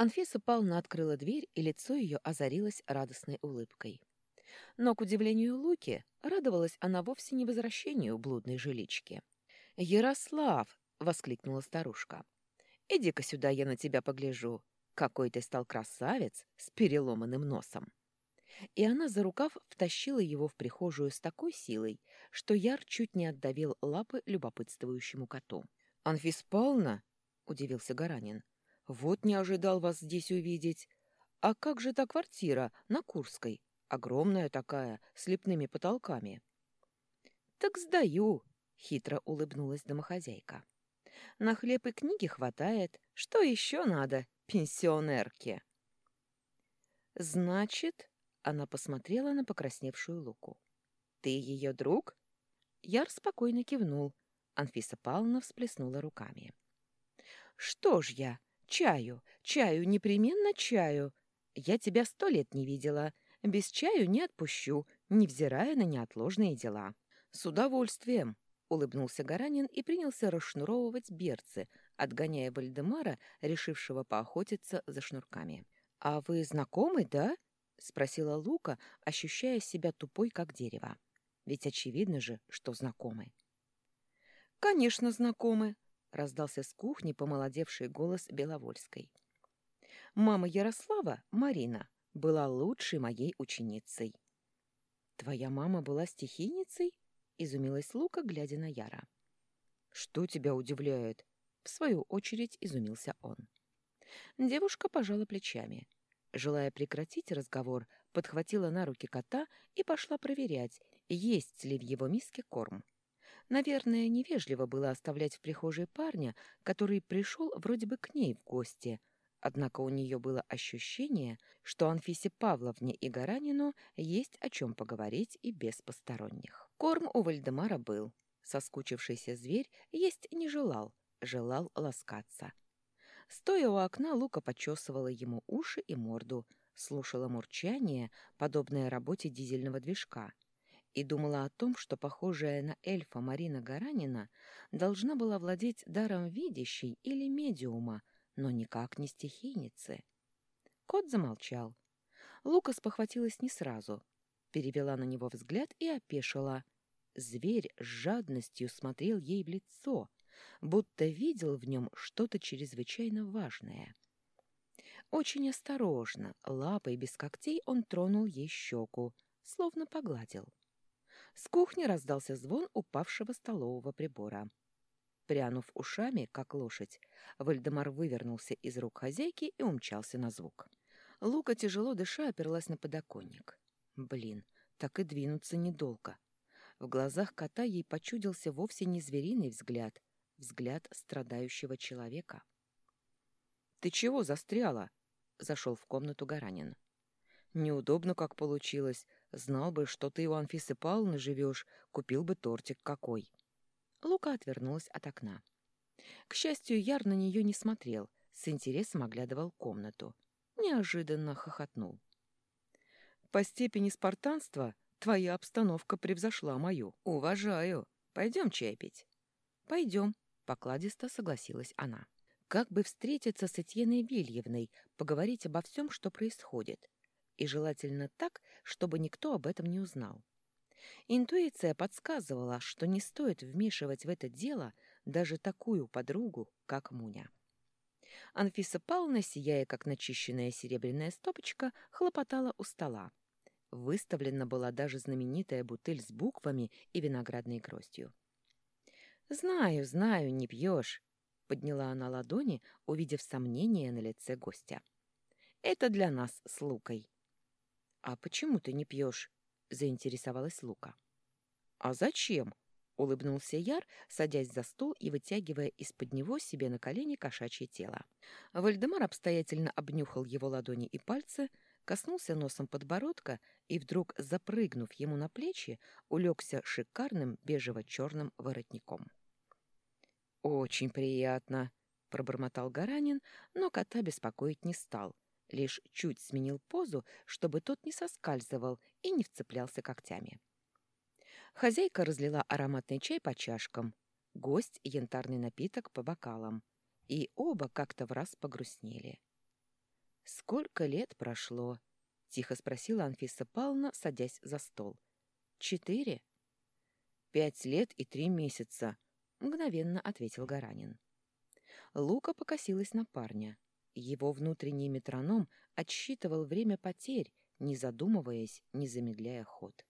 Анфиса Павловна открыла дверь, и лицо ее озарилось радостной улыбкой. Но, к удивлению Луки, радовалась она вовсе не возвращению блудной жилички. «Ярослав!» — воскликнула старушка. «Иди-ка сюда, я на тебя погляжу. Какой ты стал красавец с переломанным носом!» И она за рукав втащила его в прихожую с такой силой, что Яр чуть не отдавил лапы любопытствующему коту. «Анфис Павловна?» — удивился Гаранин. «Вот не ожидал вас здесь увидеть. А как же та квартира на Курской? Огромная такая, с лепными потолками». «Так сдаю», — хитро улыбнулась домохозяйка. «На хлеб и книги хватает. Что еще надо пенсионерке?» «Значит...» — она посмотрела на покрасневшую Луку. «Ты ее друг?» Яр спокойно кивнул. Анфиса Павловна всплеснула руками. «Что ж я? Чаю, чаю, непременно чаю. Я тебя сто лет не видела. Без чаю не отпущу, невзирая на неотложные дела». «С удовольствием», — улыбнулся Гаранин и принялся расшнуровывать берцы, отгоняя Вальдемара, решившего поохотиться за шнурками. «А вы знакомы, да?» — спросила Лука, ощущая себя тупой, как дерево. «Ведь очевидно же, что знакомы». «Конечно, знакомы», — раздался с кухни помолодевший голос Беловольской. «Мама Ярослава, Марина, была лучшей моей ученицей». «Твоя мама была стихийницей?» — изумилась Лука, глядя на Яра. «Что тебя удивляет?» — в свою очередь изумился он. Девушка пожала плечами. Желая прекратить разговор, подхватила на руки кота и пошла проверять, есть ли в его миске корм. Наверное, невежливо было оставлять в прихожей парня, который пришел вроде бы к ней в гости. Однако у нее было ощущение, что Анфисе Павловне и Гаранину есть о чем поговорить и без посторонних. Корм у Вальдемара был. Соскучившийся зверь есть не желал, желал ласкаться. Стоя у окна, Лука почесывала ему уши и морду, слушала мурчание, подобное работе дизельного движка — и думала о том, что похожая на эльфа Марина Гаранина должна была владеть даром видящей или медиума, но никак не стихийницы. Кот замолчал. Лукас похватилась не сразу. Перевела на него взгляд и опешила. Зверь с жадностью смотрел ей в лицо, будто видел в нем что-то чрезвычайно важное. Очень осторожно, лапой без когтей он тронул ей щеку, словно погладил. С кухни раздался звон упавшего столового прибора. Прянув ушами, как лошадь, Вальдемар вывернулся из рук хозяйки и умчался на звук. Лука, тяжело дыша, оперлась на подоконник. Блин, так и двинуться недолго. В глазах кота ей почудился вовсе не звериный взгляд, взгляд страдающего человека. «Ты чего застряла?» — зашел в комнату Гаранин. «Неудобно, как получилось. Знал бы, что ты у Анфисы Павловны живешь, купил бы тортик какой. Лука отвернулась от окна. К счастью, Яр на нее не смотрел, с интересом оглядывал комнату. Неожиданно хохотнул. «По степени спартанства твоя обстановка превзошла мою. Уважаю. Пойдем чай пить». «Пойдем», — покладисто согласилась она. «Как бы встретиться с Этьеной Вильевной, поговорить обо всем, что происходит и желательно так, чтобы никто об этом не узнал. Интуиция подсказывала, что не стоит вмешивать в это дело даже такую подругу, как Муня. Анфиса Павловна, сияя как начищенная серебряная стопочка, хлопотала у стола. Выставлена была даже знаменитая бутыль с буквами и виноградной гроздью. «Знаю, знаю, не пьешь», — подняла она ладони, увидев сомнение на лице гостя. «Это для нас с Лукой. «А почему ты не пьешь?» — заинтересовалась Лука. «А зачем?» — улыбнулся Яр, садясь за стол и вытягивая из-под него себе на колени кошачье тело. Вальдемар обстоятельно обнюхал его ладони и пальцы, коснулся носом подбородка и, вдруг запрыгнув ему на плечи, улегся шикарным бежево-черным воротником. «Очень приятно», — пробормотал Гаранин, но кота беспокоить не стал, лишь чуть сменил позу, чтобы тот не соскальзывал и не вцеплялся когтями. Хозяйка разлила ароматный чай по чашкам, гость — янтарный напиток по бокалам, и оба как-то в раз погрустнели. «Сколько лет прошло?» — тихо спросила Анфиса Павловна, садясь за стол. «Четыре?» «Пять лет и три месяца», — мгновенно ответил Гаранин. Лука покосилась на парня. Его внутренний метроном отсчитывал время потерь, не задумываясь, не замедляя ход.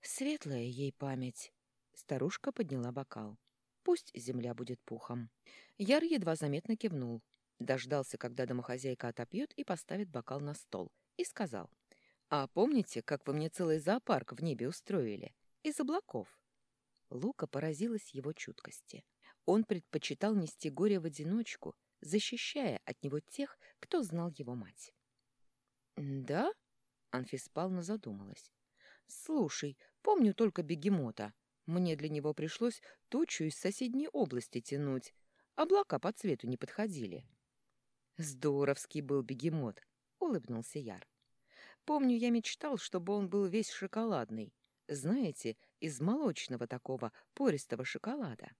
«Светлая ей память!» Старушка подняла бокал. «Пусть земля будет пухом». Яр едва заметно кивнул. Дождался, когда домохозяйка отопьет и поставит бокал на стол, и сказал. «А помните, как вы мне целый зоопарк в небе устроили? Из облаков?» Лука поразилась его чуткости. Он предпочитал нести горе в одиночку, защищая от него тех, кто знал его мать. «Да?» — Анфис Павловна задумалась. «Слушай, помню только бегемота. Мне для него пришлось тучу из соседней области тянуть. Облака по цвету не подходили». «Здоровский был бегемот», — улыбнулся Яр. «Помню, я мечтал, чтобы он был весь шоколадный. Знаете, из молочного такого пористого шоколада».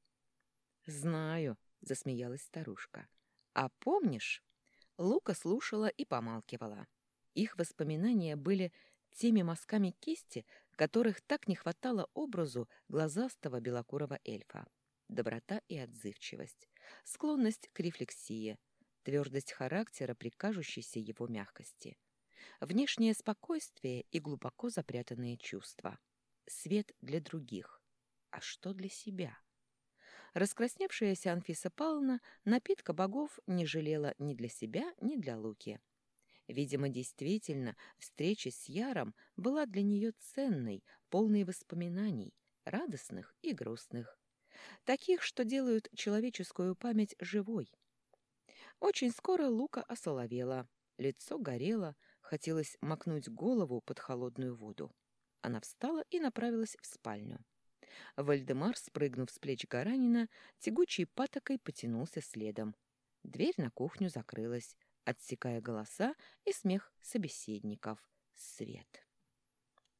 «Знаю», — засмеялась старушка. «А помнишь?» Лука слушала и помалкивала. Их воспоминания были теми мазками кисти, которых так не хватало образу глазастого белокурого эльфа. Доброта и отзывчивость, склонность к рефлексии, твердость характера при кажущейся его мягкости, внешнее спокойствие и глубоко запрятанные чувства, свет для других, а что для себя? Раскрасневшаяся Анфиса Павловна напитка богов не жалела ни для себя, ни для Луки. Видимо, действительно, встреча с Яром была для нее ценной, полной воспоминаний, радостных и грустных. Таких, что делают человеческую память живой. Очень скоро Лука осоловела, лицо горело, хотелось макнуть голову под холодную воду. Она встала и направилась в спальню. Вальдемар, спрыгнув с плеч Гаранина, тягучей патокой потянулся следом. Дверь на кухню закрылась отсекая голоса и смех собеседников. Свет.